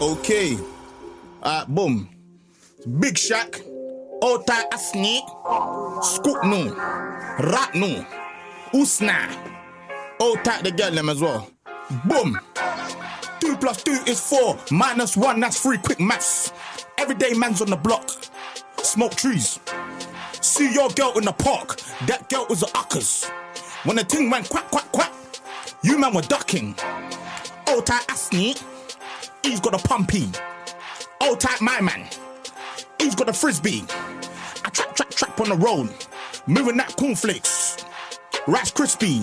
Okay. Alright, boom. Big Shaq. Tight Asni. Scoop no. Rat no. Usna. Tight the girl them as well. Boom. Two plus two is four. Minus one, that's three. Quick maths. Everyday man's on the block. Smoke trees. See your girl in the park. That girl was a uckers. When the ting went quack, quack, quack, you man were ducking. Tight Asni. He's got a pumpy. Old type my man. He's got a frisbee. I trap, trap, trap on the road. Moving that cornflakes. Rice crispy.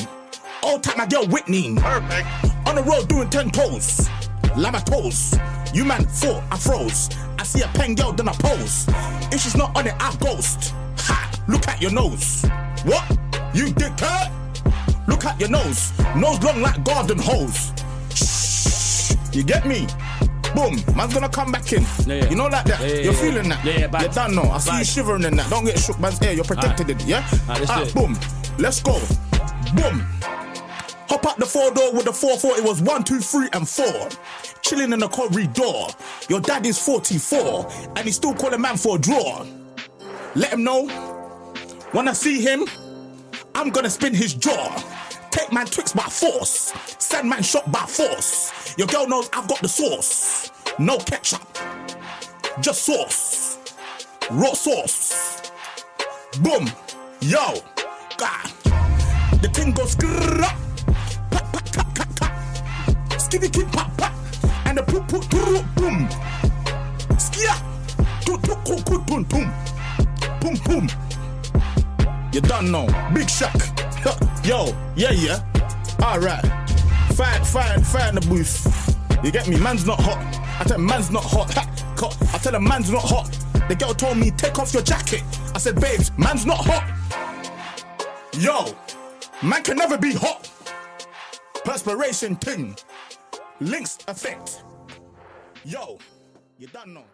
Old type my girl Whitney. Perfect. On the road doing 10 toes. Lama toes. You man four, I froze. I see a pen girl, then I pose. If she's not on it, I ghost. Ha! Look at your nose. What? You dickhead? Look at your nose. Nose long like garden hose. Shh. You get me? Boom. Man's gonna come back in. Yeah, yeah. You know like that? Yeah, You're feeling that? Yeah, yeah. You don't know. I see you shivering in that. Don't get shook man's ear. You're protected in it, yeah? Alright, let's ah, do boom. Let's go. Boom. Hop out the four door with the 4 four. It was one, two, three, and four. Chilling in the corridor. Your dad is 44, and he's still calling man for a draw. Let him know. When I see him, I'm gonna spin his jaw. Take man Twix by force. Send man shot by force. Your girl knows I've got the sauce. No ketchup. Just sauce. Raw sauce. Boom. Yo. God. The thing goes pop, pop. Kid pop pop. And the poop poop boom. Skia. Tu tu ku ku. Boom boom. You done know. Big Shaq. Yo, yeah, yeah. Alright. Fire, fire, fire in the booth. You get me? Man's not hot. I tell him man's not hot. Ha, cut. I tell him man's not hot. The girl told me take off your jacket. I said, babes, man's not hot. Yo, man can never be hot. Perspiration thing. Lynx effect. Yo, you done know.